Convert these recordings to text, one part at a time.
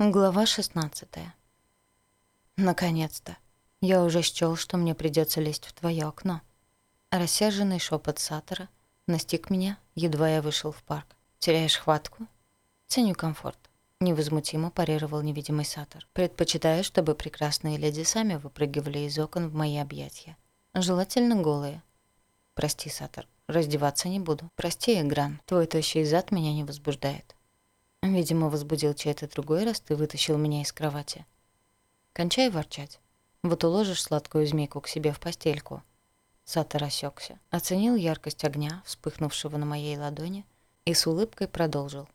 Глава 16. Наконец-то. Я уже счёл, что мне придётся лезть в твоё окно. Рассерженный шёпот Сатора настиг меня, едва я вышел в парк. Теряешь хватку? Ценю комфорт. Невозмутимо парировал невидимый Сатор. Предпочитаю, чтобы прекрасные леди сами выпрыгивали из окон в мои объятия. Желательно голые. Прости, Сатор, раздеваться не буду. Прости, Игран, твой тощий зад меня не возбуждает. Видимо, возбудил чей-то другой раз ты вытащил меня из кровати. Кончай ворчать. Вот уложишь сладкую змейку к себе в постельку. Сата рассекся, оценил яркость огня, вспыхнувшего на моей ладони, и с улыбкой продолжил.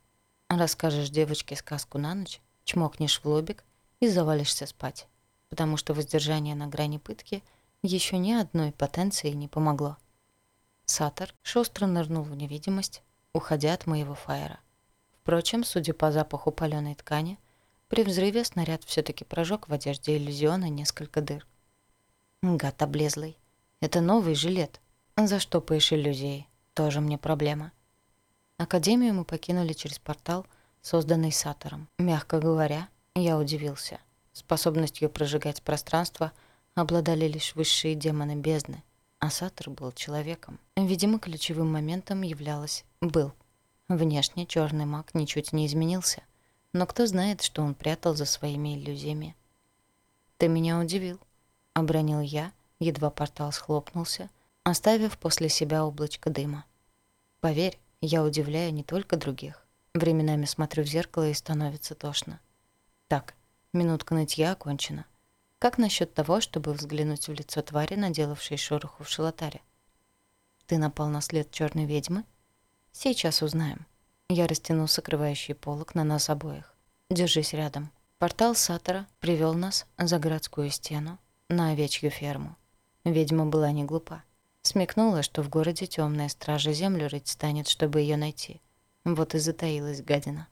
Расскажешь девочке сказку на ночь, чмокнешь в лобик и завалишься спать, потому что воздержание на грани пытки еще ни одной потенции не помогло. Сатор шустро нырнул в невидимость, уходя от моего фаера. Впрочем, судя по запаху паленой ткани, при взрыве снаряд все-таки прожег в одежде иллюзиона несколько дыр. Гад облезлый. Это новый жилет. За что поешь? Тоже мне проблема. Академию мы покинули через портал, созданный Сатором. Мягко говоря, я удивился. Способностью прожигать пространство обладали лишь высшие демоны бездны, а Сатор был человеком. Видимо, ключевым моментом являлось «был». Внешне черный маг ничуть не изменился, но кто знает, что он прятал за своими иллюзиями. «Ты меня удивил», — обронил я, едва портал схлопнулся, оставив после себя облачко дыма. «Поверь, я удивляю не только других. Временами смотрю в зеркало и становится тошно. Так, минутка нытья окончена. Как насчет того, чтобы взглянуть в лицо твари, наделавшей шороху в шелотаре? Ты напал на след черной ведьмы?» Сейчас узнаем. Я растянул сокрывающий полог на нас обоих. Держись рядом. Портал Сатора привел нас за городскую стену на овечью ферму. Ведьма была не глупа. Смекнула, что в городе темная стража землю рыть станет, чтобы ее найти. Вот и затаилась гадина.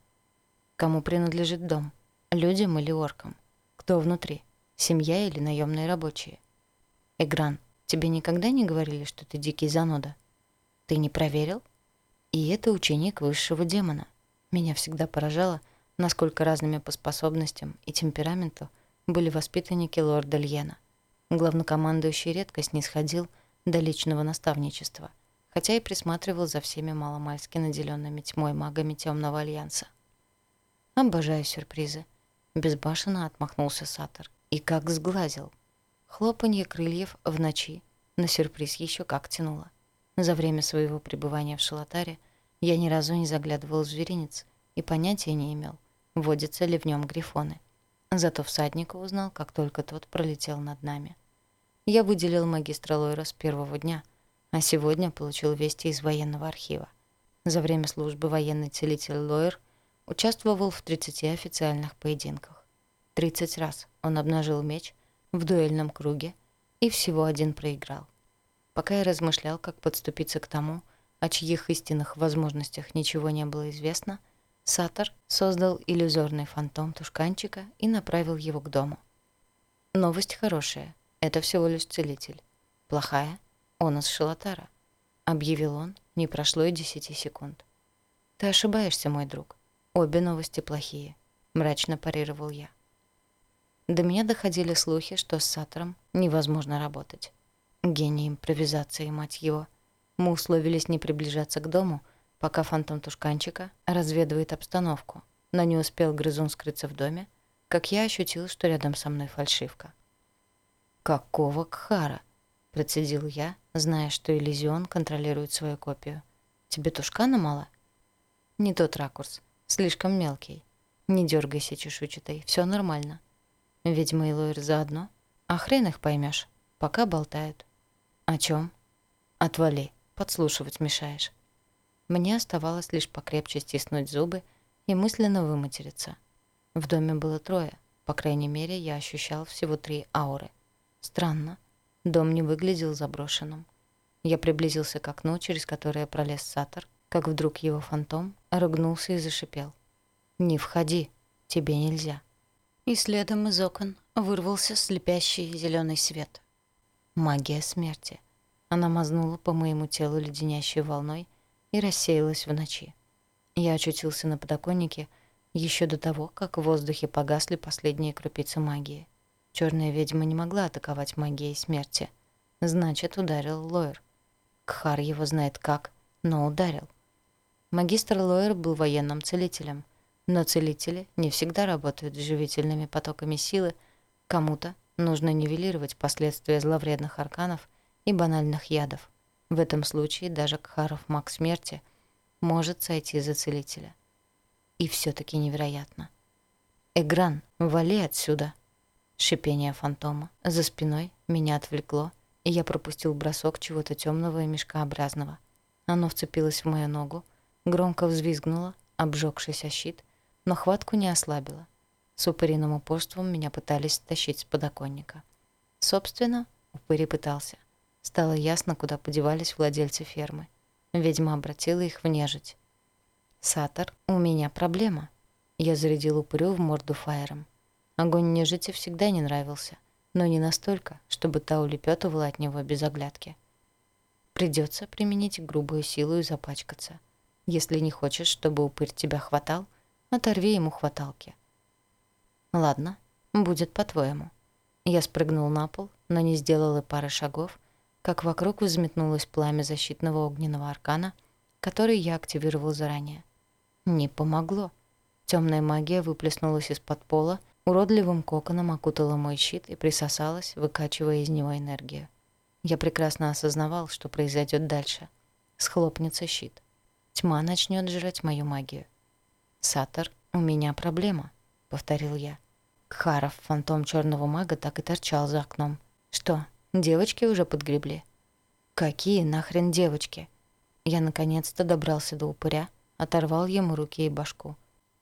Кому принадлежит дом? Людям или оркам? Кто внутри? Семья или наемные рабочие? Игран, тебе никогда не говорили, что ты дикий зануда? Ты не проверил? И это ученик высшего демона. Меня всегда поражало, насколько разными по способностям и темпераменту были воспитанники лорда Льена. Главнокомандующий редко снисходил до личного наставничества, хотя и присматривал за всеми маломальски наделенными тьмой магами Темного Альянса. «Обожаю сюрпризы», — безбашенно отмахнулся Сатор. И как сглазил. Хлопанье крыльев в ночи на сюрприз еще как тянуло. За время своего пребывания в Шалатаре я ни разу не заглядывал в зверинец и понятия не имел, водятся ли в нем грифоны. Зато всадника узнал, как только тот пролетел над нами. Я выделил магистра Лойра с первого дня, а сегодня получил вести из военного архива. За время службы военный целитель Лойер участвовал в 30 официальных поединках. 30 раз он обнажил меч в дуэльном круге и всего один проиграл. Пока я размышлял, как подступиться к тому, что о чьих истинных возможностях ничего не было известно, Сатор создал иллюзорный фантом тушканчика и направил его к дому. Новость хорошая. Это всего лишь целитель. Плохая — он из Шалатара. Объявил он, не прошло и десяти секунд. «Ты ошибаешься, мой друг. Обе новости плохие», — мрачно парировал я. До меня доходили слухи, что с Сатором невозможно работать. Гений импровизации, мать его — мы условились не приближаться к дому, пока фантом Тушканчика разведывает обстановку, но не успел грызун скрыться в доме, как я ощутил, что рядом со мной фальшивка. «Какого кхара?» — процедил я, зная, что Элизион контролирует свою копию. «Тебе тушкана мало?» «Не тот ракурс. Слишком мелкий. Не дергайся, чешуйчатой. все нормально». «Ведьма и Лойер заодно? А хрен их поймешь. Пока болтают». «О чем? «Отвали». Подслушивать мешаешь». Мне оставалось лишь покрепче стиснуть зубы и мысленно выматериться. В доме было трое. По крайней мере, я ощущал всего три ауры. Странно. Дом не выглядел заброшенным. Я приблизился к окну, через которое пролез Сатор, как вдруг его фантом ругнулся и зашипел. «Не входи, тебе нельзя». И следом из окон вырвался слепящий зеленый свет. Магия смерти. Она мазнула по моему телу леденящей волной и рассеялась в ночи. Я очутился на подоконнике еще до того, как в воздухе погасли последние крупицы магии. Черная ведьма не могла атаковать магией смерти. Значит, ударил Лоер. Кхар его знает как, но ударил. Магистр Лоер был военным целителем, но целители не всегда работают с живительными потоками силы, кому-то нужно нивелировать последствия зловредных арканов – и банальных ядов. В этом случае даже Кхаров маг смерти может сойти за целителя. И все таки невероятно. «Эгран, вали отсюда!» Шипение фантома за спиной меня отвлекло, и я пропустил бросок чего-то темного и мешкообразного. Оно вцепилось в мою ногу, громко взвизгнуло, обжёгшись о щит, но хватку не ослабило. С упыриным упорством меня пытались тащить с подоконника. Собственно, упырь пытался. Стало ясно, куда подевались владельцы фермы. Ведьма обратила их в нежить. «Сатор, у меня проблема». Я зарядил упырю в морду фаером. Огонь нежити всегда не нравился, но не настолько, чтобы та улепетывала от него без оглядки. Придется применить грубую силу и запачкаться. Если не хочешь, чтобы упырь тебя хватал, оторви ему хваталки. Ладно, будет по-твоему. Я спрыгнул на пол, но не сделал и пары шагов, как вокруг взметнулось пламя защитного огненного аркана, который я активировал заранее. Не помогло. Темная магия выплеснулась из-под пола, уродливым коконом окутала мой щит и присосалась, выкачивая из него энергию. Я прекрасно осознавал, что произойдет дальше. Схлопнется щит. Тьма начнет жрать мою магию. «Сатор, у меня проблема», — повторил я. Кхаров, фантом черного мага, так и торчал за окном. «Что, Девочки уже подгребли. Какие нахрен девочки? Я наконец-то добрался до упыря, оторвал ему руки и башку.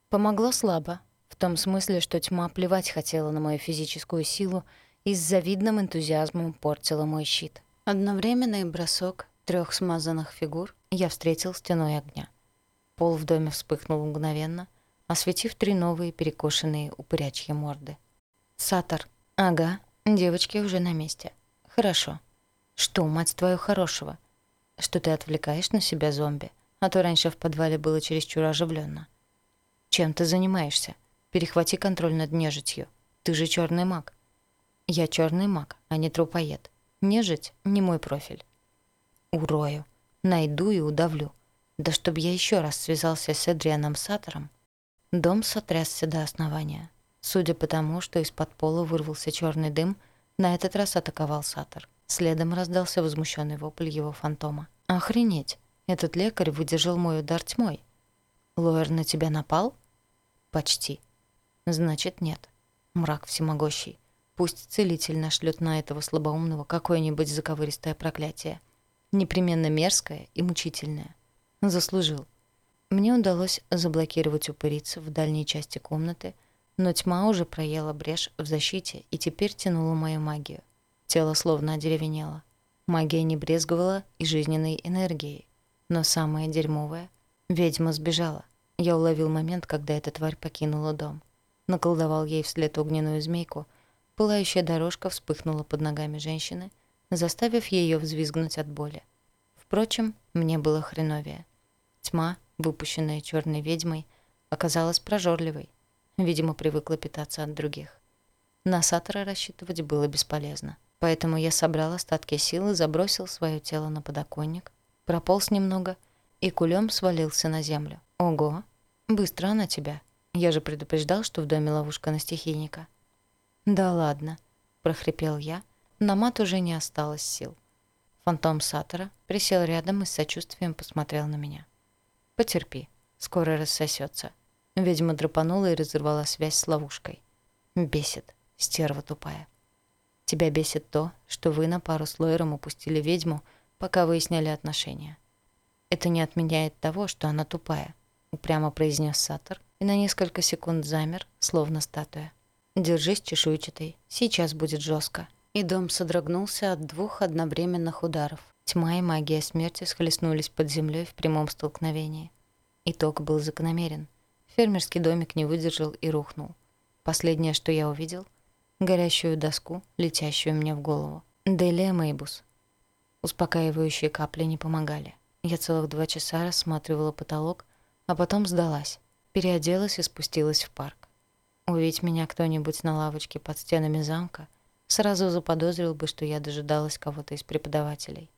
Помогло слабо, в том смысле, что тьма плевать хотела на мою физическую силу и с завидным энтузиазмом портила мой щит. Одновременный бросок трех смазанных фигур я встретил стеной огня. Пол в доме вспыхнул мгновенно, осветив три новые перекошенные упырячьи морды. «Сатор. Ага, девочки уже на месте». «Хорошо. Что, мать твою, хорошего? Что ты отвлекаешь на себя зомби, а то раньше в подвале было чересчур оживленно. Чем ты занимаешься? Перехвати контроль над нежитью. Ты же черный маг». «Я черный маг, а не трупоед. Нежить — не мой профиль». «Урою. Найду и удавлю. Да чтоб я еще раз связался с Эдрианом Саттером». Дом сотрясся до основания. Судя по тому, что из-под пола вырвался черный дым — на этот раз атаковал Сатор. Следом раздался возмущенный вопль его фантома. «Охренеть! Этот лекарь выдержал мой удар тьмой!» «Лоэр на тебя напал?» «Почти». «Значит, нет. Мрак всемогущий. Пусть целитель нашлет на этого слабоумного какое-нибудь заковыристое проклятие. Непременно мерзкое и мучительное. Заслужил». Мне удалось заблокировать упыриц в дальней части комнаты — но тьма уже проела брешь в защите и теперь тянула мою магию. Тело словно одеревенело. Магия не брезговала и жизненной энергией. Но самое дерьмовое — ведьма сбежала. Я уловил момент, когда эта тварь покинула дом. Наколдовал ей вслед огненную змейку. Пылающая дорожка вспыхнула под ногами женщины, заставив ее взвизгнуть от боли. Впрочем, мне было хреновее. Тьма, выпущенная черной ведьмой, оказалась прожорливой. Видимо, привыкла питаться от других. На Сатора рассчитывать было бесполезно. Поэтому я собрал остатки силы, забросил свое тело на подоконник, прополз немного и кулём свалился на землю. Ого, быстро она тебя. Я же предупреждал, что в доме ловушка на стихийника. Да ладно, прохрипел я. На мат уже не осталось сил. Фантом Сатора присел рядом и с сочувствием посмотрел на меня. Потерпи, скоро рассосется. Ведьма драпанула и разорвала связь с ловушкой. Бесит, стерва тупая. Тебя бесит то, что вы на пару с Лойером упустили ведьму, пока выясняли отношения. Это не отменяет того, что она тупая, упрямо произнес Сатор и на несколько секунд замер, словно статуя. Держись чешуйчатый, сейчас будет жестко. И дом содрогнулся от двух одновременных ударов. Тьма и магия смерти схлестнулись под землей в прямом столкновении. Итог был закономерен. Фермерский домик не выдержал и рухнул. Последнее, что я увидел — горящую доску, летящую мне в голову. «Делия Мейбус». Успокаивающие капли не помогали. Я целых два часа рассматривала потолок, а потом сдалась, переоделась и спустилась в парк. Увидеть меня кто-нибудь на лавочке под стенами замка, сразу заподозрил бы, что я дожидалась кого-то из преподавателей.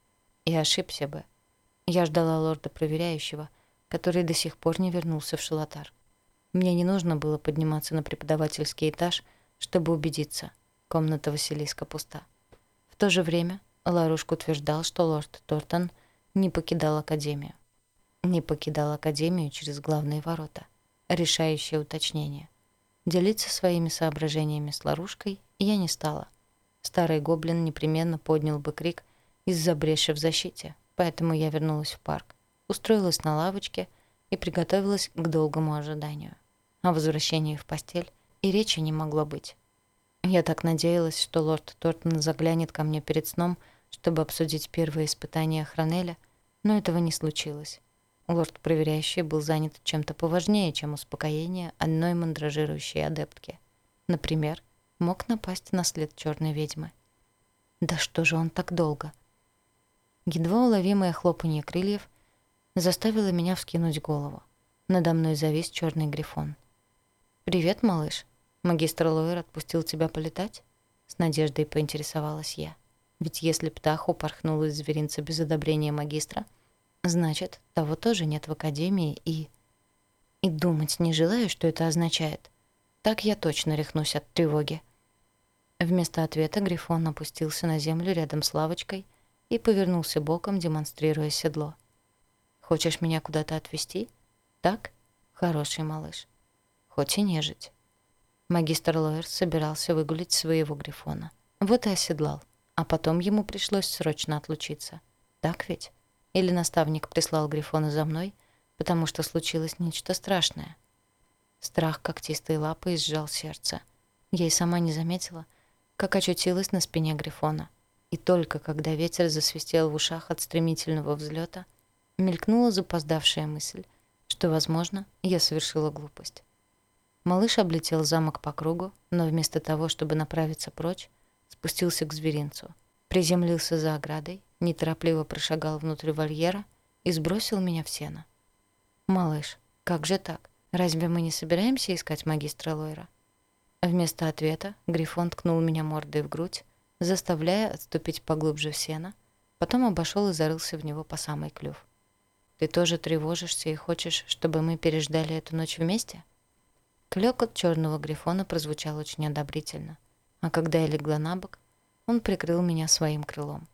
И ошибся бы. Я ждала лорда-проверяющего, который до сих пор не вернулся в Шалатар. Мне не нужно было подниматься на преподавательский этаж, чтобы убедиться. Комната Василиска пуста. В то же время Ларушка утверждал, что лорд Тортон не покидал Академию. Не покидал Академию через главные ворота. Решающее уточнение. Делиться своими соображениями с Ларушкой я не стала. Старый гоблин непременно поднял бы крик из-за бреши в защите, поэтому я вернулась в парк. Устроилась на лавочке — и приготовилась к долгому ожиданию. О возвращении в постель и речи не могло быть. Я так надеялась, что лорд Тортон заглянет ко мне перед сном, чтобы обсудить первое испытание Хранеля, но этого не случилось. Лорд Проверяющий был занят чем-то поважнее, чем успокоение одной мандражирующей адептки. Например, мог напасть на след черной ведьмы. Да что же он так долго? Едва уловимое хлопанье крыльев заставила меня вскинуть голову. Надо мной завис черный грифон. «Привет, малыш. Магистр Лойер отпустил тебя полетать?» С надеждой поинтересовалась я. Ведь если птах упорхнул из зверинца без одобрения магистра, значит, того тоже нет в академии и... И думать не желаю, что это означает. Так я точно рехнусь от тревоги. Вместо ответа Грифон опустился на землю рядом с лавочкой и повернулся боком, демонстрируя седло. — Хочешь меня куда-то отвезти? Так? Хороший малыш. Хоть и нежить. Магистр Лоерс собирался выгулить своего грифона. Вот и оседлал. А потом ему пришлось срочно отлучиться. Так ведь? Или наставник прислал грифона за мной, потому что случилось нечто страшное? Страх когтистой лапы изжал сердце. Я и сама не заметила, как очутилась на спине грифона. И только когда ветер засвистел в ушах от стремительного взлета — мелькнула запоздавшая мысль, что, возможно, я совершила глупость. Малыш облетел замок по кругу, но вместо того, чтобы направиться прочь, спустился к зверинцу, приземлился за оградой, неторопливо прошагал внутрь вольера и сбросил меня в сено. «Малыш, как же так? Разве мы не собираемся искать магистра Лойра?» Вместо ответа Грифон ткнул меня мордой в грудь, заставляя отступить поглубже в сено, потом обошел и зарылся в него по самый клюв. Ты тоже тревожишься и хочешь, чтобы мы переждали эту ночь вместе?» Клёк от черного грифона прозвучал очень одобрительно. А когда я легла на бок, он прикрыл меня своим крылом.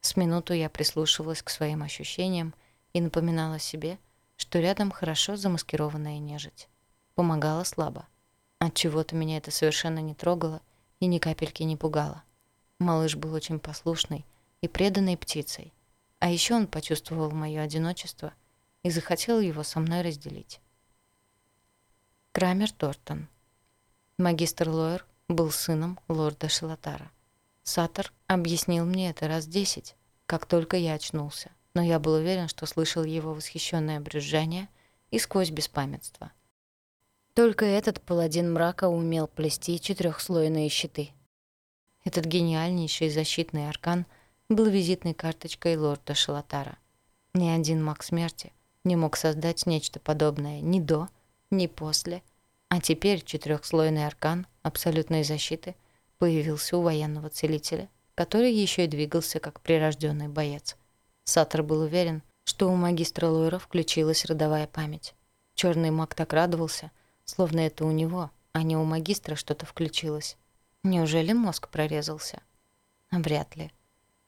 С минуту я прислушивалась к своим ощущениям и напоминала себе, что рядом хорошо замаскированная нежить. Помогала слабо. От чего то меня это совершенно не трогало и ни капельки не пугало. Малыш был очень послушный и преданной птицей, а еще он почувствовал мое одиночество и захотел его со мной разделить. Крамер Тортон. Магистр Лоер был сыном лорда Шелатара. Сатор объяснил мне это раз десять, как только я очнулся, но я был уверен, что слышал его восхищенное брюзжание и сквозь беспамятство. Только этот паладин мрака умел плести четырехслойные щиты. Этот гениальнейший защитный аркан — был визитной карточкой лорда Шалатара. Ни один маг смерти не мог создать нечто подобное ни до, ни после, а теперь четырехслойный аркан абсолютной защиты появился у военного целителя, который еще и двигался как прирожденный боец. Сатр был уверен, что у магистра Лойра включилась родовая память. Черный маг так радовался, словно это у него, а не у магистра что-то включилось. Неужели мозг прорезался? Вряд ли.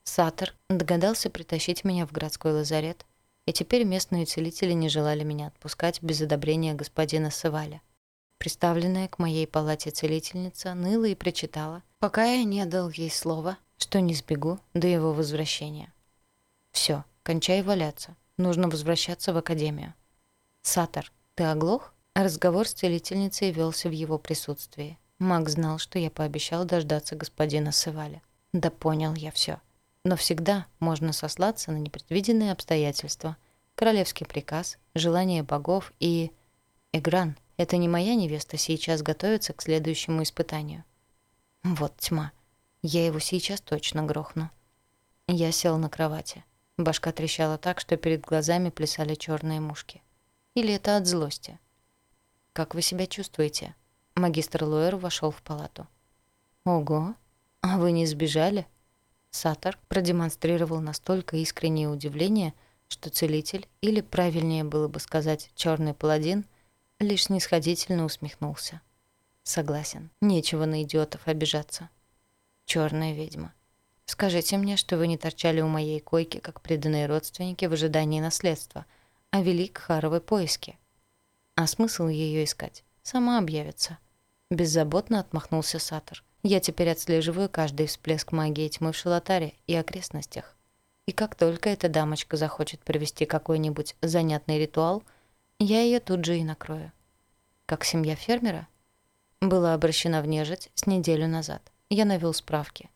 Сатор догадался притащить меня в городской лазарет, и теперь местные целители не желали меня отпускать без одобрения господина Сываля. Представленная к моей палате целительница ныла и прочитала, пока я не дал ей слово, что не сбегу до его возвращения. Все, кончай валяться. Нужно возвращаться в академию. Сатор, ты оглох? Разговор с целительницей велся в его присутствии. Маг знал, что я пообещал дождаться господина Сываля. Да понял я все. Но всегда можно сослаться на непредвиденные обстоятельства, королевский приказ, желание богов и... Игран, это не моя невеста сейчас готовится к следующему испытанию. Вот тьма. Я его сейчас точно грохну. Я сел на кровати. Башка трещала так, что перед глазами плясали черные мушки. Или это от злости? «Как вы себя чувствуете?» Магистр Луэр вошел в палату. «Ого! А вы не сбежали?» Сатор продемонстрировал настолько искреннее удивление, что целитель, или правильнее было бы сказать чёрный паладин, лишь нисходительно усмехнулся. Согласен, нечего на идиотов обижаться. Чёрная ведьма. Скажите мне, что вы не торчали у моей койки, как преданные родственники в ожидании наследства, а вели к Харовой поиске. А смысл её искать? Сама объявится. Беззаботно отмахнулся Сатор. — я теперь отслеживаю каждый всплеск магии тьмы в Шалатаре и окрестностях. И как только эта дамочка захочет провести какой-нибудь занятный ритуал, я ее тут же и накрою. Как семья фермера? Была обращена в нежить с неделю назад. Я навел справки.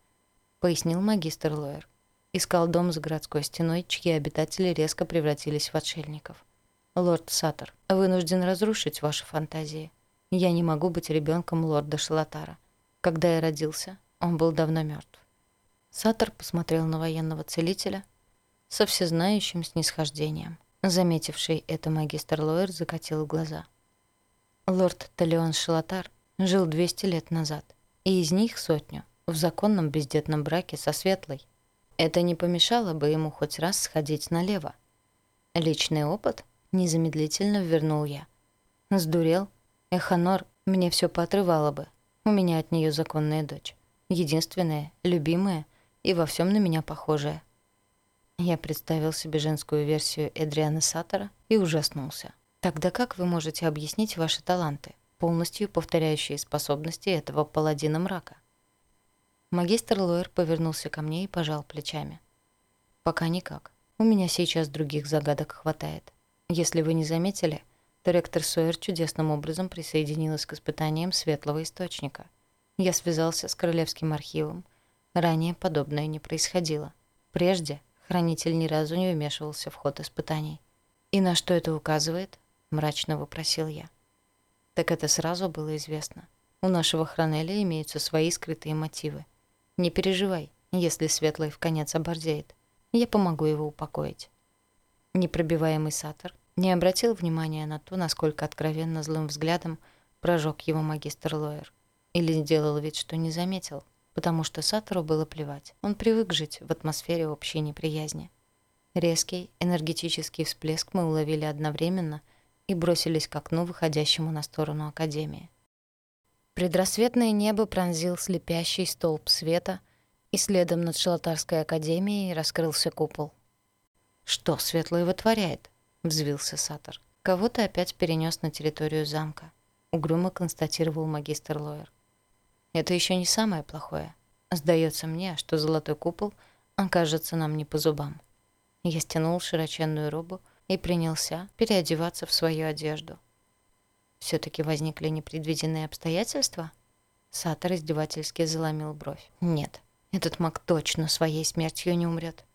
Пояснил магистр Лоер. Искал дом с городской стеной, чьи обитатели резко превратились в отшельников. Лорд Саттер, вынужден разрушить ваши фантазии. Я не могу быть ребенком лорда Шалатара. Когда я родился, он был давно мертв. Сатор посмотрел на военного целителя со всезнающим снисхождением. Заметивший это магистр Лоэр закатил глаза. Лорд Талион Шилатар жил 200 лет назад, и из них сотню в законном бездетном браке со Светлой. Это не помешало бы ему хоть раз сходить налево. Личный опыт незамедлительно вернул я. Сдурел, Эханор мне все поотрывало бы. У меня от нее законная дочь. Единственная, любимая и во всем на меня похожая. Я представил себе женскую версию Эдриана Саттера и ужаснулся. Тогда как вы можете объяснить ваши таланты, полностью повторяющие способности этого паладина мрака? Магистр Лоэр повернулся ко мне и пожал плечами. «Пока никак. У меня сейчас других загадок хватает. Если вы не заметили, — что ректор Сойер чудесным образом присоединилась к испытаниям светлого источника. Я связался с Королевским архивом. Ранее подобное не происходило. Прежде хранитель ни разу не вмешивался в ход испытаний. «И на что это указывает?» — мрачно вопросил я. Так это сразу было известно. У нашего хранеля имеются свои скрытые мотивы. Не переживай, если Светлый в конец оборзеет. Я помогу его упокоить. Непробиваемый Сатор — не обратил внимания на то, насколько откровенно злым взглядом прожег его магистр Лоер. Или сделал вид, что не заметил, потому что Сатору было плевать. Он привык жить в атмосфере общей неприязни. Резкий, энергетический всплеск мы уловили одновременно и бросились к окну, выходящему на сторону Академии. Предрассветное небо пронзил слепящий столб света, и следом над Шелотарской Академией раскрылся купол. «Что светлое вытворяет?» взвился Сатор. Кого-то опять перенес на территорию замка, угрюмо констатировал магистр Лоер. Это еще не самое плохое. Сдается мне, что золотой купол окажется нам не по зубам. Я стянул широченную робу и принялся переодеваться в свою одежду. все таки возникли непредвиденные обстоятельства? Сатор издевательски заломил бровь. Нет, этот маг точно своей смертью не умрет.